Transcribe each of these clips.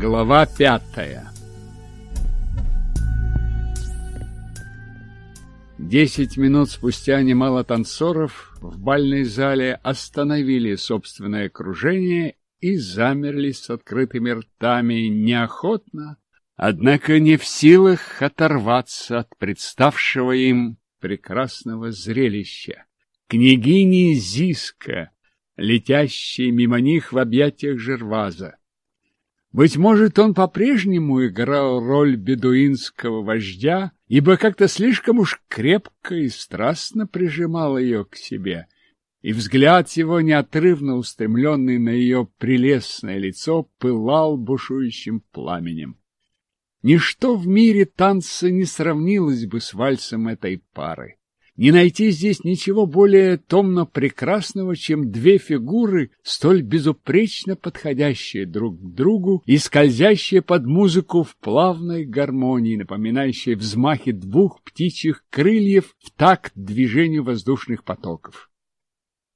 Глава пятая Десять минут спустя немало танцоров в бальной зале остановили собственное кружение и замерли с открытыми ртами неохотно, однако не в силах оторваться от представшего им прекрасного зрелища. Княгини Зиска, летящей мимо них в объятиях Жерваза, быть может, он по-прежнему играл роль бедуинского вождя, ибо как-то слишком уж крепко и страстно прижимал ее к себе, и взгляд его, неотрывно устремленный на ее прелестное лицо, пылал бушующим пламенем. Ничто в мире танца не сравнилось бы с вальсом этой пары. Не найти здесь ничего более томно-прекрасного, чем две фигуры, столь безупречно подходящие друг к другу и скользящие под музыку в плавной гармонии, напоминающие взмахи двух птичьих крыльев в такт движению воздушных потоков.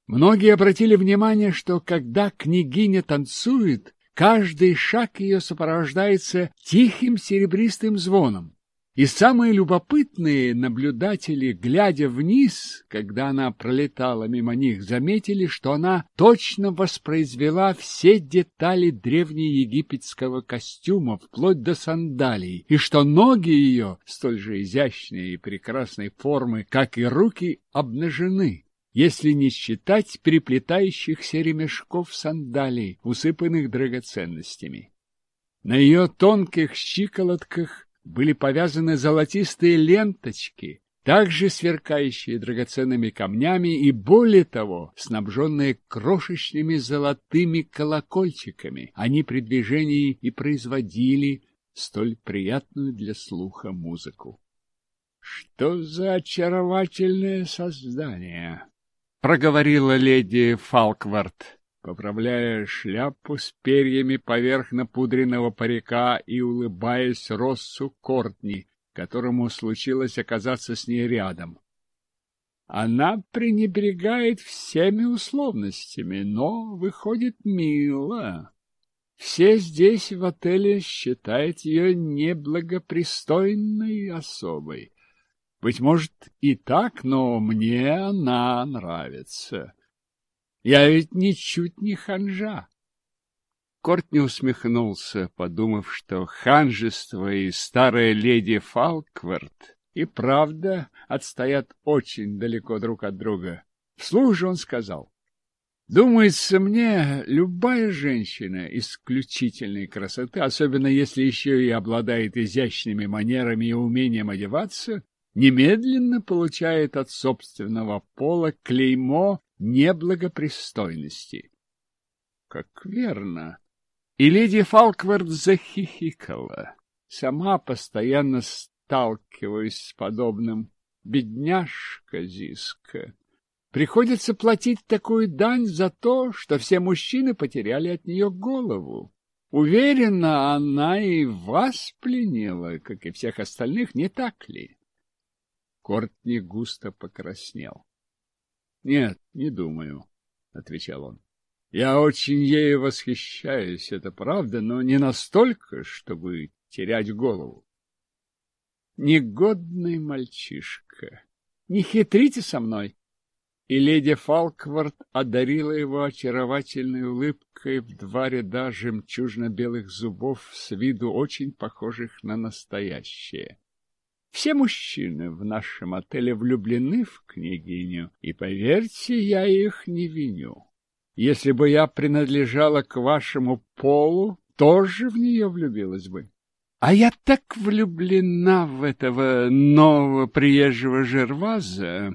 Многие обратили внимание, что когда княгиня танцует, каждый шаг ее сопровождается тихим серебристым звоном. И самые любопытные наблюдатели, глядя вниз, когда она пролетала мимо них, заметили, что она точно воспроизвела все детали древнеегипетского костюма, вплоть до сандалий, и что ноги ее, столь же изящные и прекрасной формы, как и руки, обнажены если не считать переплетающихся ремешков сандалий, усыпанных драгоценностями. На ее тонких щиколотках были повязаны золотистые ленточки, также сверкающие драгоценными камнями и, более того, снабженные крошечными золотыми колокольчиками. Они при движении и производили столь приятную для слуха музыку. «Что за очаровательное создание!» — проговорила леди Фалквард поправляя шляпу с перьями поверх напудренного парика и улыбаясь Россу Кортни, которому случилось оказаться с ней рядом. Она пренебрегает всеми условностями, но выходит мило. Все здесь в отеле считают ее неблагопристойной особой. Быть может и так, но мне она нравится. Я ведь ничуть не ханжа. Кортни усмехнулся, подумав, что ханжество и старая леди Фалквард и правда отстоят очень далеко друг от друга. Вслух же он сказал. Думается мне, любая женщина исключительной красоты, особенно если еще и обладает изящными манерами и умением одеваться, немедленно получает от собственного пола клеймо неблагопристойности. Как верно! И леди Фалквард захихикала. Сама постоянно сталкиваюсь с подобным. Бедняжка Зиска. Приходится платить такую дань за то, что все мужчины потеряли от нее голову. Уверена, она и вас пленила, как и всех остальных, не так ли? Кортни густо покраснел. «Нет, не думаю», — отвечал он. «Я очень ею восхищаюсь, это правда, но не настолько, чтобы терять голову». «Негодный мальчишка! Не хитрите со мной!» И леди Фалквард одарила его очаровательной улыбкой в два ряда жемчужно-белых зубов с виду очень похожих на настоящие. Все мужчины в нашем отеле влюблены в княгиню, и, поверьте, я их не виню. Если бы я принадлежала к вашему полу, тоже в нее влюбилась бы. А я так влюблена в этого нового приезжего Жерваза.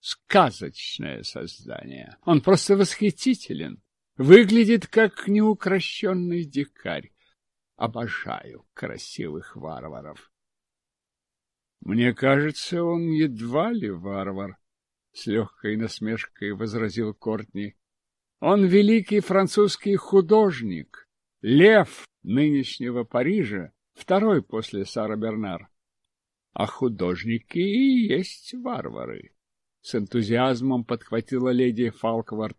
Сказочное создание. Он просто восхитителен. Выглядит как неукрощенный дикарь. Обожаю красивых варваров. Мне кажется, он едва ли варвар, — с легкой насмешкой возразил Кортни. Он великий французский художник, лев нынешнего Парижа, второй после Сара Бернар. А художники и есть варвары. С энтузиазмом подхватила леди Фалквард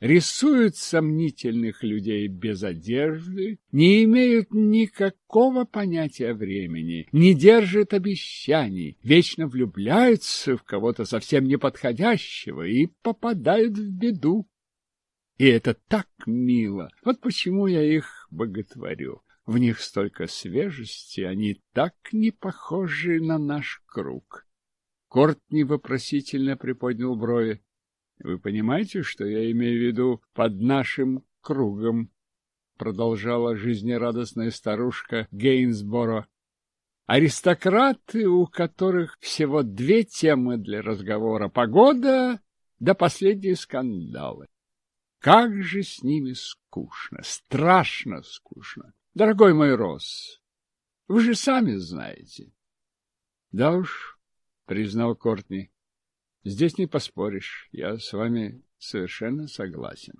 рисуют сомнительных людей без одежды, не имеют никакого понятия времени, не держат обещаний, вечно влюбляются в кого-то совсем неподходящего и попадают в беду. И это так мило. Вот почему я их боготворю. В них столько свежести, они так не похожи на наш круг. Кортни вопросительно приподнял брови. Вы понимаете, что я имею в виду под нашим кругом? Продолжала жизнерадостная старушка Гейнсборо. Аристократы, у которых всего две темы для разговора. Погода да последние скандалы. Как же с ними скучно, страшно скучно. Дорогой мой Росс. вы же сами знаете. Да уж, признал Кортни, Здесь не поспоришь, я с вами совершенно согласен.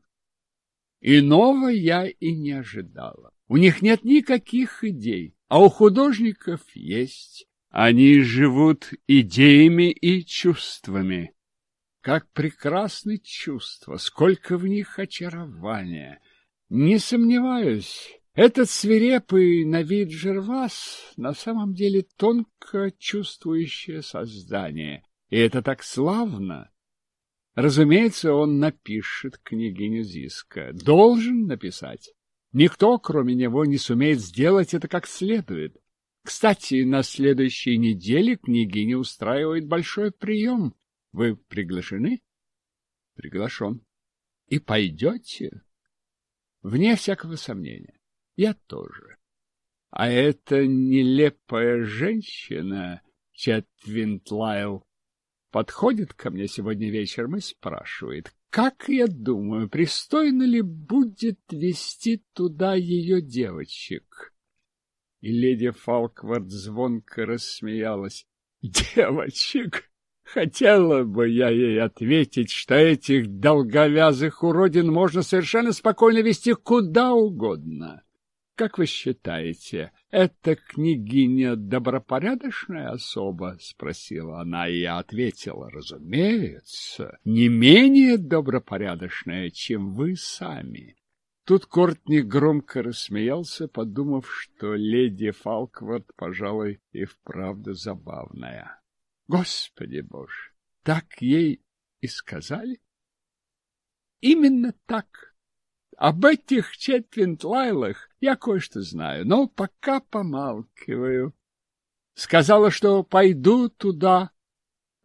Иного я и не ожидала. У них нет никаких идей, а у художников есть. Они живут идеями и чувствами. Как прекрасны чувства, сколько в них очарования. Не сомневаюсь, этот свирепый на вид жервас на самом деле тонко чувствующее создание, и это так славно. Разумеется, он напишет княгиню Зиска. Должен написать. Никто, кроме него, не сумеет сделать это как следует. Кстати, на следующей неделе княгиня устраивает большой прием. Вы приглашены? Приглашен. И пойдете? Вне всякого сомнения. Я тоже. А эта нелепая женщина, Чет подходит ко мне сегодня вечером и спрашивает, как я думаю, пристойно ли будет вести туда ее девочек? И леди Фалквард звонко рассмеялась. «Девочек!» Хотела бы я ей ответить, что этих долговязых уродин можно совершенно спокойно вести куда угодно. Как вы считаете, эта княгиня добропорядочная особа? Спросила она, и я ответила, разумеется, не менее добропорядочная, чем вы сами. Тут Кортни громко рассмеялся, подумав, что леди Фалквард, пожалуй, и вправду забавная. Господи боже, так ей и сказали? Именно так, Об этих Четвинтлайлах я кое-что знаю, но пока помалкиваю. Сказала, что пойду туда,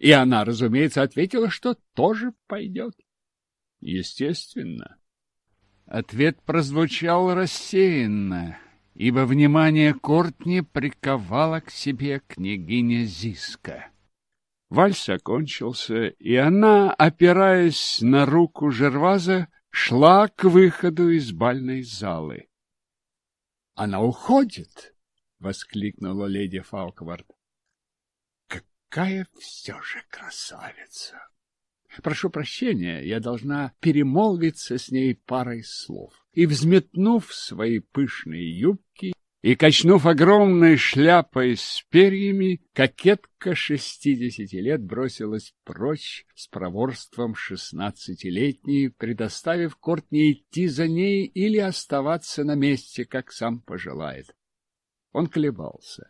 и она, разумеется, ответила, что тоже пойдет. Естественно. Ответ прозвучал рассеянно, ибо внимание Кортни приковала к себе княгиня Зиска. Вальс окончился, и она, опираясь на руку Жерваза, шла к выходу из бальной залы. — Она уходит! — воскликнула леди Фалквард. — Какая все же красавица! Прошу прощения, я должна перемолвиться с ней парой слов. И, взметнув свои пышные юбки, и, качнув огромной шляпой с перьями, кокетка шестидесяти лет бросилась прочь с проворством шестнадцатилетней, предоставив Кортни идти за ней или оставаться на месте, как сам пожелает. Он колебался.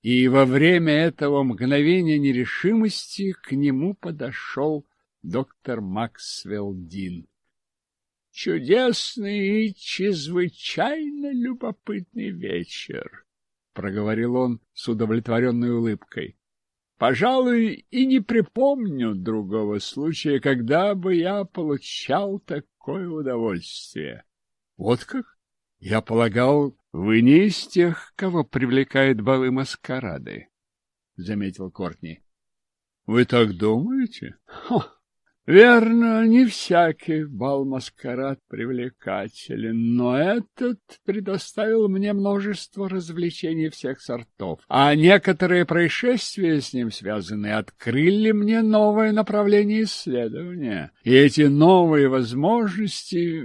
И во время этого мгновения нерешимости к нему подошел доктор Максвелл Дин чудесный и чрезвычайно любопытный вечер, — проговорил он с удовлетворенной улыбкой. — Пожалуй, и не припомню другого случая, когда бы я получал такое удовольствие. — Вот как? Я полагал, вы не из тех, кого привлекают балы маскарады, — заметил Кортни. — Вы так думаете? — Ха! Верно, не всякий бал маскарад привлекателен, но этот предоставил мне множество развлечений всех сортов, а некоторые происшествия с ним связаны открыли мне новое направление исследования, и эти новые возможности,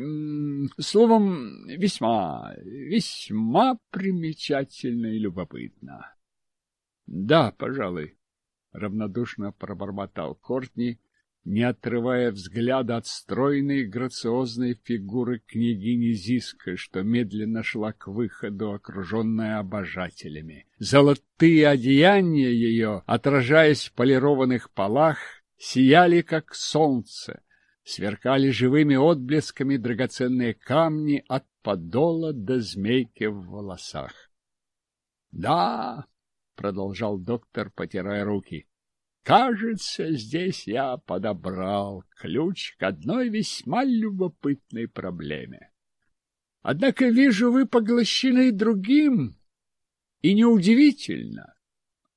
словом, весьма, весьма примечательно и любопытно. — Да, пожалуй, — равнодушно пробормотал Кортни, — не отрывая взгляда от стройной грациозной фигуры княгини Зиска, что медленно шла к выходу, окруженная обожателями. Золотые одеяния ее, отражаясь в полированных полах, сияли, как солнце, сверкали живыми отблесками драгоценные камни от подола до змейки в волосах. — Да, — продолжал доктор, потирая руки, Кажется, здесь я подобрал ключ к одной весьма любопытной проблеме. Однако вижу, вы поглощены другим, и неудивительно.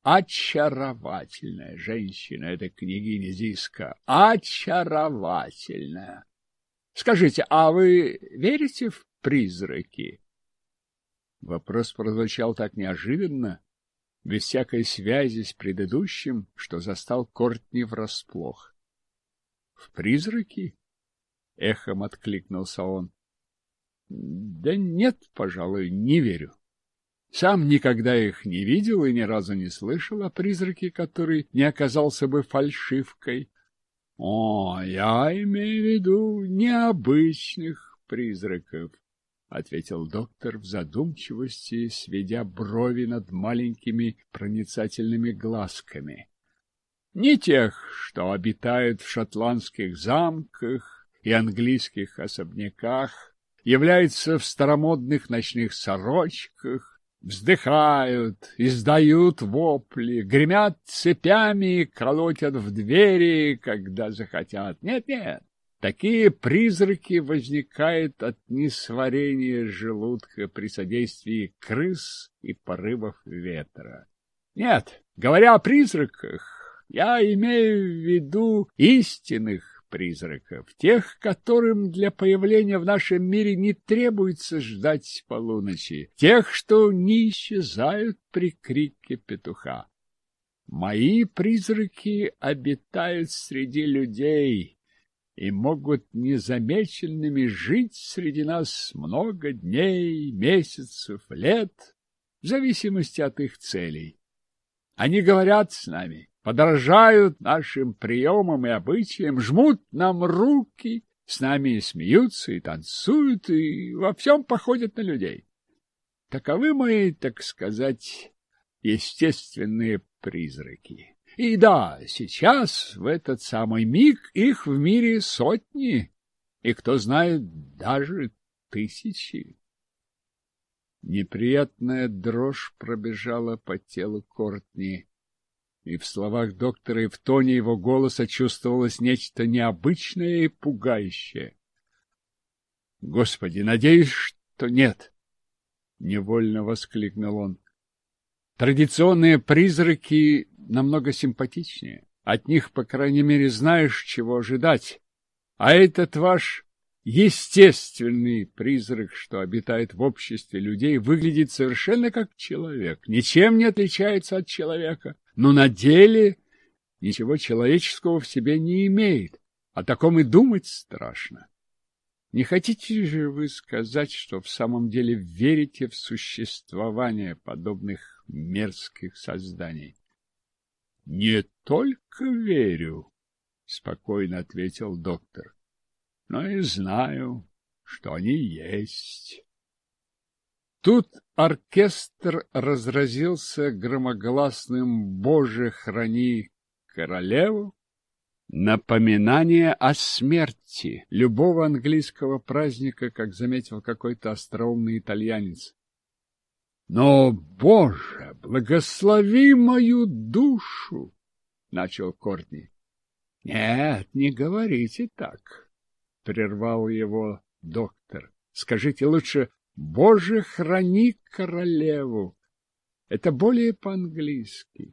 Очаровательная женщина эта княгиня Зиска, очаровательная. Скажите, а вы верите в призраки? Вопрос прозвучал так неожиданно, без всякой связи с предыдущим, что застал Кортни врасплох. — В призраки? — эхом откликнулся он. — Да нет, пожалуй, не верю. Сам никогда их не видел и ни разу не слышал о призраке, который не оказался бы фальшивкой. — О, я имею в виду необычных призраков, — ответил доктор в задумчивости, сведя брови над маленькими проницательными глазками. «Не тех, что обитают в шотландских замках и английских особняках, являются в старомодных ночных сорочках, вздыхают, издают вопли, гремят цепями и колотят в двери, когда захотят. Нет-нет, Такие призраки возникают от несварения желудка при содействии крыс и порывов ветра. Нет, говоря о призраках, я имею в виду истинных призраков, тех, которым для появления в нашем мире не требуется ждать полуночи, тех, что не исчезают при крике петуха. Мои призраки обитают среди людей, и могут незамеченными жить среди нас много дней, месяцев, лет, в зависимости от их целей. Они говорят с нами, подражают нашим приемам и обычаям, жмут нам руки, с нами и смеются, и танцуют, и во всем походят на людей. Таковы мои, так сказать, естественные призраки. И да, сейчас, в этот самый миг, их в мире сотни, и, кто знает, даже тысячи. Неприятная дрожь пробежала по телу Кортни, и в словах доктора и в тоне его голоса чувствовалось нечто необычное и пугающее. — Господи, надеюсь, что нет! — невольно воскликнул он. Традиционные призраки намного симпатичнее. От них, по крайней мере, знаешь, чего ожидать. А этот ваш естественный призрак, что обитает в обществе людей, выглядит совершенно как человек, ничем не отличается от человека, но на деле ничего человеческого в себе не имеет. О таком и думать страшно. Не хотите же вы сказать, что в самом деле верите в существование подобных мерзких созданий? Не только верю, спокойно ответил доктор, но и знаю, что они есть. Тут оркестр разразился громогласным «Боже, храни королеву!» Напоминание о смерти любого английского праздника, как заметил какой-то остроумный итальянец. Но, Боже, благослови мою душу! — начал Кортни. — Нет, не говорите так, — прервал его доктор. — Скажите лучше «Боже, храни королеву». Это более по-английски.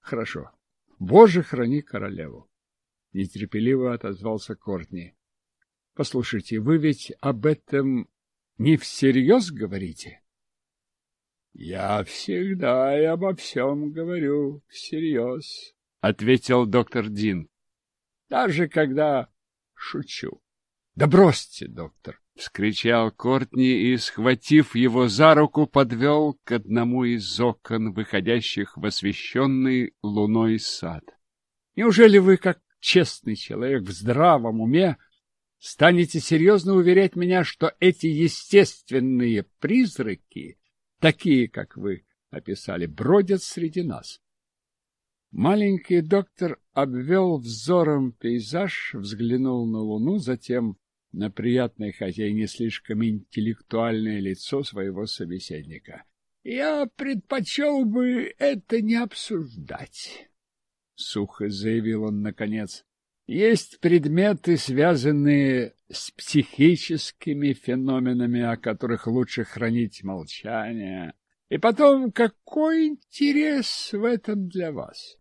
Хорошо. «Боже, храни королеву», — нетерпеливо отозвался Кортни. — Послушайте, вы ведь об этом не всерьез говорите? Я всегда и обо всем говорю всерьез, ответил доктор Дин. Даже когда шучу. Да бросьте, доктор, — вскричал Кортни и, схватив его за руку, подвел к одному из окон, выходящих в освещенный луной сад. — Неужели вы, как честный человек в здравом уме, станете серьезно уверять меня, что эти естественные призраки, такие, как вы описали, бродят среди нас. Маленький доктор обвел взором пейзаж, взглянул на луну, затем на приятное, хозяине слишком интеллектуальное лицо своего собеседника. «Я предпочел бы это не обсуждать», — сухо заявил он наконец. Есть предметы, связанные с психическими феноменами, о которых лучше хранить молчание. И потом, какой интерес в этом для вас?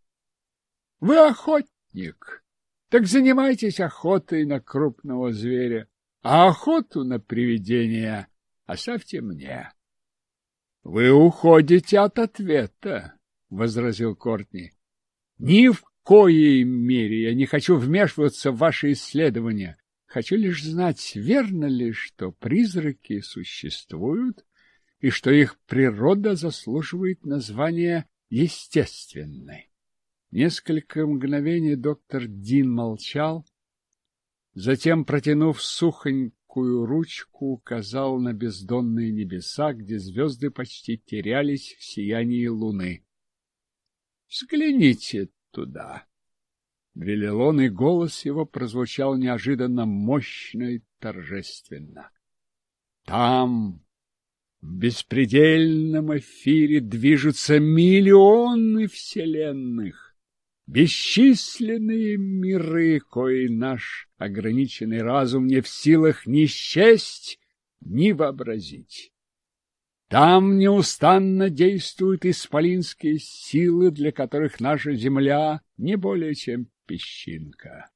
Вы охотник, так занимайтесь охотой на крупного зверя, а охоту на привидения оставьте мне. — Вы уходите от ответа, — возразил Кортни. — Ни в коей мере я не хочу вмешиваться в ваши исследования. Хочу лишь знать, верно ли, что призраки существуют и что их природа заслуживает названия естественной. Несколько мгновений доктор Дин молчал, затем, протянув сухонькую ручку, указал на бездонные небеса, где звезды почти терялись в сиянии луны. — Взгляните туда. Велелон голос его прозвучал неожиданно мощно и торжественно. Там, в беспредельном эфире, движутся миллионы вселенных, бесчисленные миры, кои наш ограниченный разум не в силах ни счесть, ни вообразить. Там неустанно действуют исполинские силы, для которых наша земля не более чем песчинка.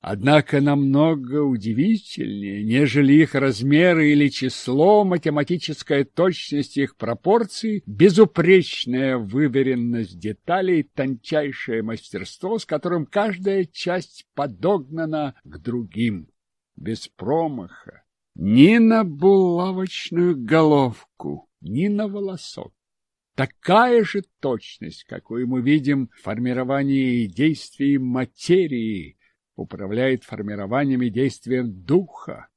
Однако намного удивительнее, нежели их размеры или число, математическая точность их пропорций, безупречная выверенность деталей, тончайшее мастерство, с которым каждая часть подогнана к другим, без промаха, ни на булавочную головку ни на волосок. Такая же точность, какую мы видим в формировании действий материи, управляет формированием и действием духа.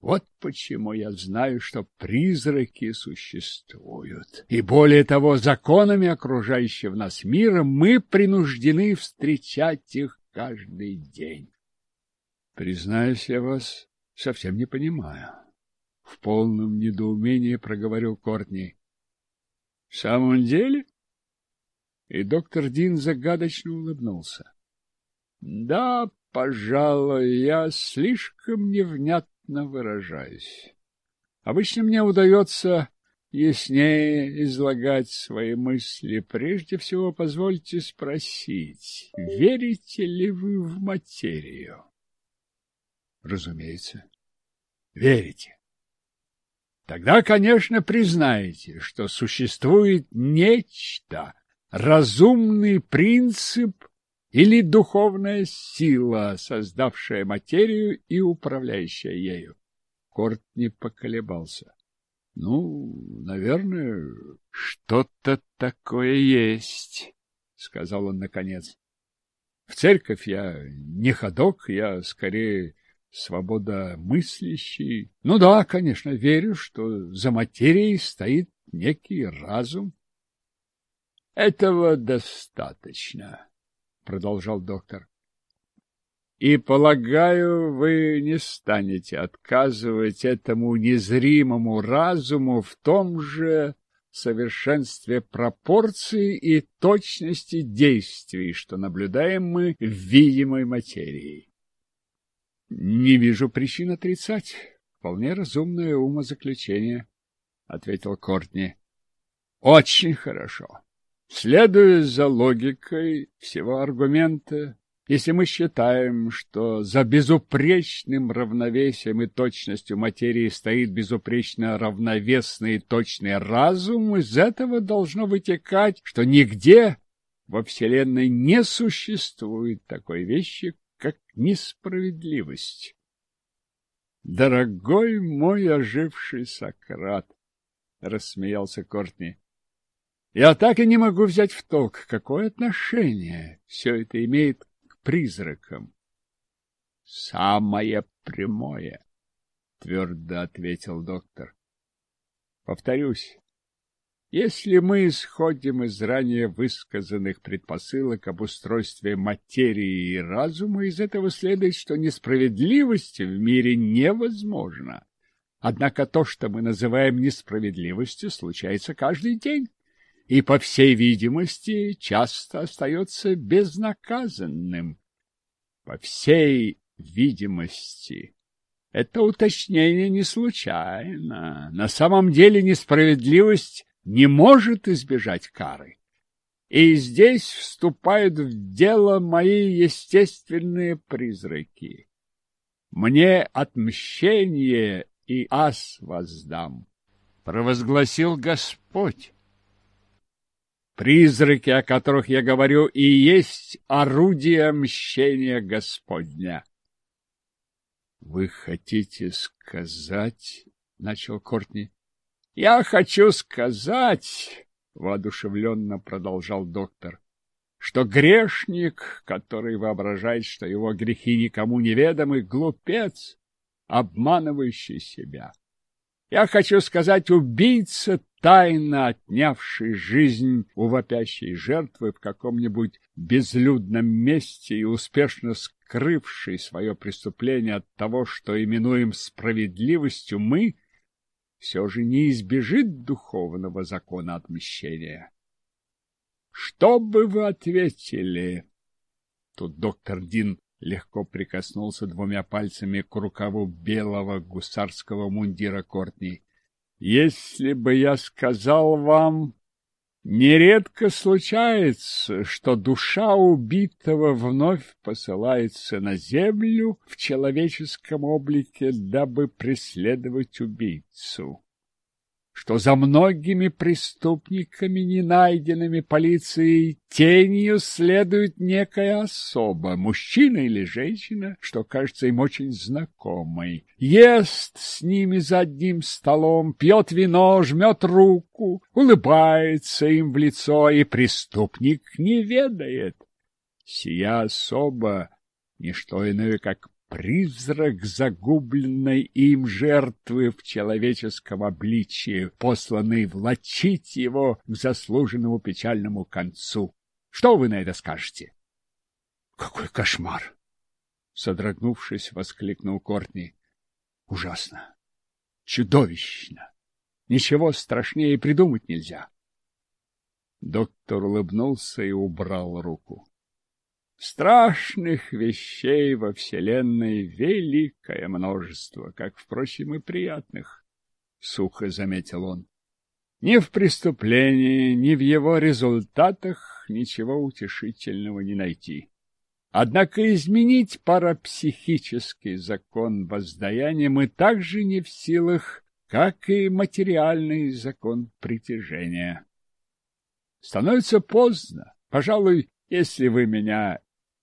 Вот почему я знаю, что призраки существуют. И более того, законами окружающего нас мира мы принуждены встречать их каждый день. Признаюсь я вас, совсем не понимаю. В полном недоумении проговорил Кортни. — В самом деле? И доктор Дин загадочно улыбнулся. — Да, пожалуй, я слишком невнятно выражаюсь. Обычно мне удается яснее излагать свои мысли. Прежде всего, позвольте спросить, верите ли вы в материю? Разумеется. Верите тогда, конечно, признаете, что существует нечто, разумный принцип или духовная сила, создавшая материю и управляющая ею. Корт не поколебался. Ну, наверное, что-то такое есть, сказал он наконец. В церковь я не ходок, я скорее свобода мыслящей, Ну да, конечно, верю, что за материей стоит некий разум. Этого достаточно, продолжал доктор. И, полагаю, вы не станете отказывать этому незримому разуму в том же совершенстве пропорции и точности действий, что наблюдаем мы в видимой материи. Не вижу причин отрицать. Вполне разумное умозаключение, — ответил Кортни. Очень хорошо. Следуя за логикой всего аргумента, если мы считаем, что за безупречным равновесием и точностью материи стоит безупречно равновесный и точный разум, из этого должно вытекать, что нигде во Вселенной не существует такой вещи, как несправедливость. «Дорогой мой оживший Сократ!» — рассмеялся Кортни. «Я так и не могу взять в толк, какое отношение все это имеет к призракам». «Самое прямое», — твердо ответил доктор. «Повторюсь, если мы исходим из ранее высказанных предпосылок об устройстве материи и разума, из этого следует, что несправедливости в мире невозможно. Однако то, что мы называем несправедливостью, случается каждый день и, по всей видимости, часто остается безнаказанным. По всей видимости. Это уточнение не случайно. На самом деле несправедливость не может избежать кары. И здесь вступают в дело мои естественные призраки. Мне отмщение и ас воздам, провозгласил Господь. Призраки, о которых я говорю, и есть орудие мщения Господня. — Вы хотите сказать, — начал Кортни, я хочу сказать, воодушевленно продолжал доктор, что грешник, который воображает, что его грехи никому не ведомы, глупец, обманывающий себя. Я хочу сказать, убийца, тайно отнявший жизнь у вопящей жертвы в каком-нибудь безлюдном месте и успешно скрывший свое преступление от того, что именуем справедливостью, мы — все же не избежит духовного закона отмщения. Что бы вы ответили? Тут доктор Дин легко прикоснулся двумя пальцами к рукаву белого гусарского мундира Кортни. Если бы я сказал вам, Нередко случается, что душа убитого вновь посылается на землю в человеческом облике, дабы преследовать убийцу что за многими преступниками, не найденными полицией, тенью следует некая особа, мужчина или женщина, что кажется им очень знакомой. Ест с ними за одним столом, пьет вино, жмет руку, улыбается им в лицо, и преступник не ведает. Сия особа — не что иное, как призрак загубленной им жертвы в человеческом обличии, посланный влачить его к заслуженному печальному концу. Что вы на это скажете? — Какой кошмар! — содрогнувшись, воскликнул Кортни. — Ужасно! Чудовищно! Ничего страшнее придумать нельзя! Доктор улыбнулся и убрал руку страшных вещей во Вселенной великое множество, как, впрочем, и приятных, — сухо заметил он. Ни в преступлении, ни в его результатах ничего утешительного не найти. Однако изменить парапсихический закон воздаяния мы также не в силах, как и материальный закон притяжения. Становится поздно. Пожалуй, если вы меня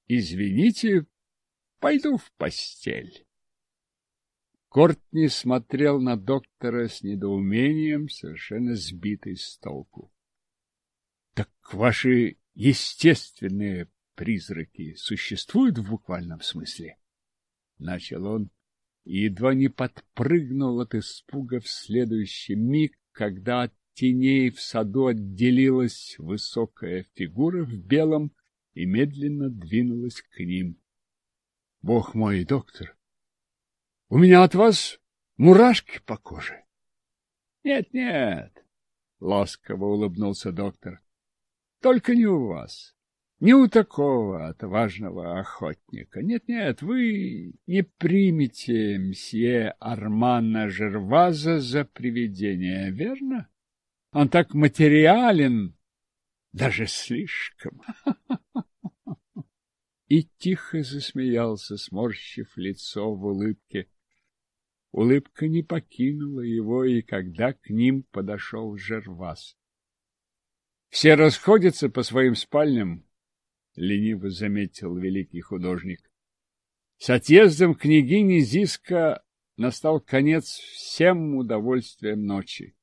«Извините, пойду в постель». Кортни смотрел на доктора с недоумением, совершенно сбитый с толку. — Так ваши естественные призраки существуют в буквальном смысле? — начал он и едва не подпрыгнул от испуга в следующий миг, когда от теней в саду отделилась высокая фигура в белом, и медленно двинулась к ним. — Бог мой, доктор, у меня от вас мурашки по коже. «Нет, — Нет-нет, — ласково улыбнулся доктор, — только не у вас. Не у такого отважного охотника. Нет-нет, вы не примете мсье Армана Жерваза за привидение, верно? Он так материален даже слишком. И тихо засмеялся, сморщив лицо в улыбке. Улыбка не покинула его, и когда к ним подошел Жервас. — Все расходятся по своим спальням, — лениво заметил великий художник. С отъездом княгини Зиска настал конец всем удовольствиям ночи.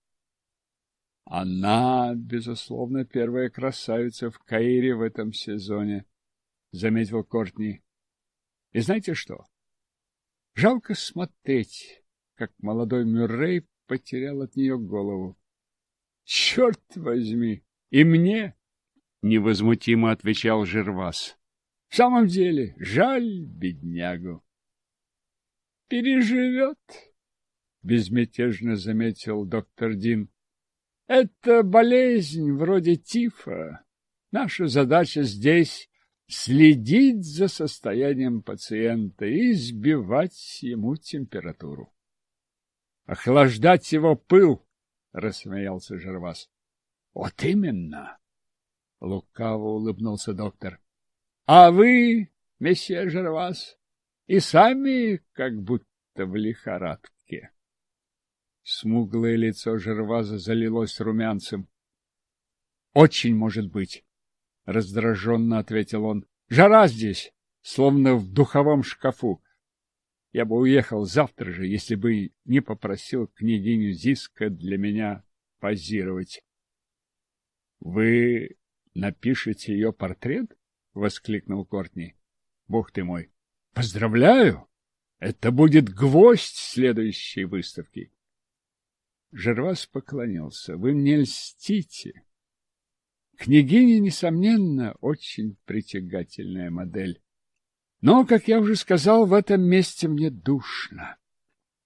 Она, а безусловно, первая красавица в Каире в этом сезоне, — заметил Кортни. И знаете что? Жалко смотреть, как молодой Мюррей потерял от нее голову. — Черт возьми! И мне? — невозмутимо отвечал Жервас. — В самом деле, жаль беднягу. — Переживет, — безмятежно заметил доктор Дин. Это болезнь вроде тифа. Наша задача здесь — следить за состоянием пациента и сбивать ему температуру. — Охлаждать его пыл, — рассмеялся Жервас. — Вот именно! — лукаво улыбнулся доктор. — А вы, месье Жервас, и сами как будто в лихорадке. Смуглое лицо Жерваза залилось румянцем. «Очень может быть», — раздраженно ответил он. «Жара здесь, словно в духовом шкафу. Я бы уехал завтра же, если бы не попросил княгиню Зиска для меня позировать». «Вы напишете ее портрет?» — воскликнул Кортни. «Бог ты мой! Поздравляю! Это будет гвоздь следующей выставки!» Жервас поклонился. «Вы мне льстите!» Княгиня, несомненно, очень притягательная модель. Но, как я уже сказал, в этом месте мне душно.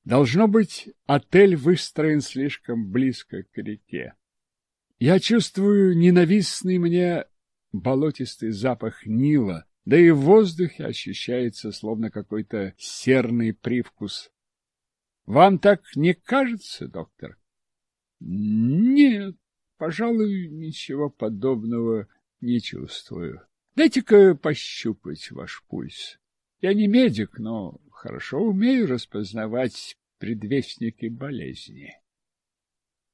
Должно быть, отель выстроен слишком близко к реке. Я чувствую ненавистный мне болотистый запах Нила, да и в воздухе ощущается словно какой-то серный привкус вам так не кажется, доктор? Нет, пожалуй, ничего подобного не чувствую. Дайте-ка пощупать ваш пульс. Я не медик, но хорошо умею распознавать предвестники болезни.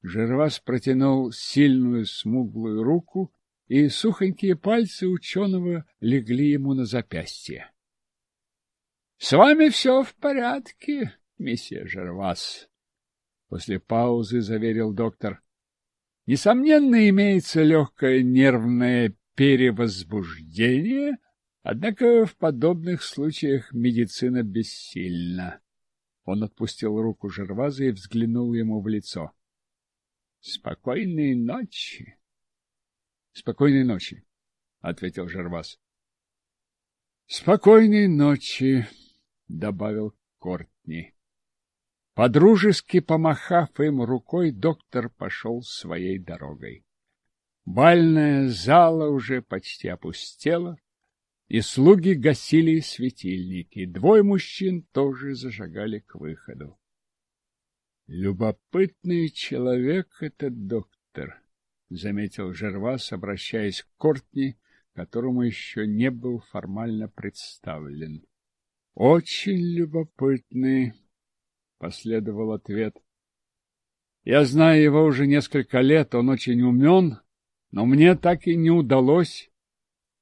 Жервас протянул сильную смуглую руку, и сухонькие пальцы ученого легли ему на запястье. — С вами все в порядке, Месье Жервас. После паузы заверил доктор. Несомненно, имеется легкое нервное перевозбуждение, однако в подобных случаях медицина бессильна. Он отпустил руку Жерваза и взглянул ему в лицо. — Спокойной ночи! — Спокойной ночи! — ответил Жерваз. — Спокойной ночи! — добавил Кортни. Подружески помахав им рукой, доктор пошел своей дорогой. Бальная зала уже почти опустела, и слуги гасили светильники. Двое мужчин тоже зажигали к выходу. «Любопытный человек этот доктор», — заметил Жервас, обращаясь к Кортни, которому еще не был формально представлен. «Очень любопытный, последовал ответ. Я знаю его уже несколько лет, он очень умен, но мне так и не удалось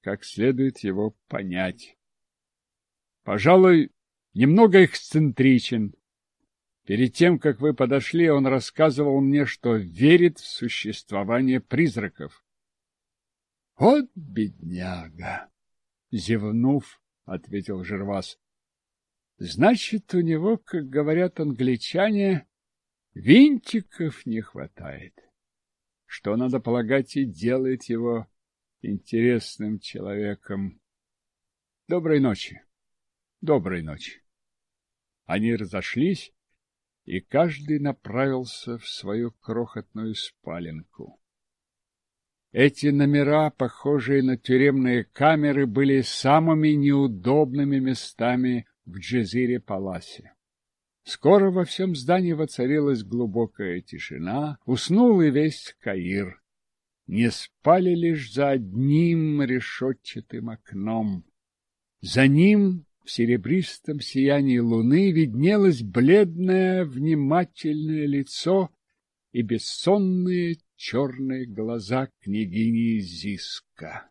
как следует его понять. Пожалуй, немного эксцентричен. Перед тем, как вы подошли, он рассказывал мне, что верит в существование призраков. — Вот бедняга! — зевнув, ответил Жервас. Значит, у него, как говорят англичане, винтиков не хватает. Что, надо полагать, и делает его интересным человеком. Доброй ночи. Доброй ночи. Они разошлись, и каждый направился в свою крохотную спаленку. Эти номера, похожие на тюремные камеры, были самыми неудобными местами в Джезире Паласе. Скоро во всем здании воцарилась глубокая тишина, уснул и весь Каир. Не спали лишь за одним решетчатым окном. За ним в серебристом сиянии луны виднелось бледное внимательное лицо и бессонные черные глаза княгини Зиска.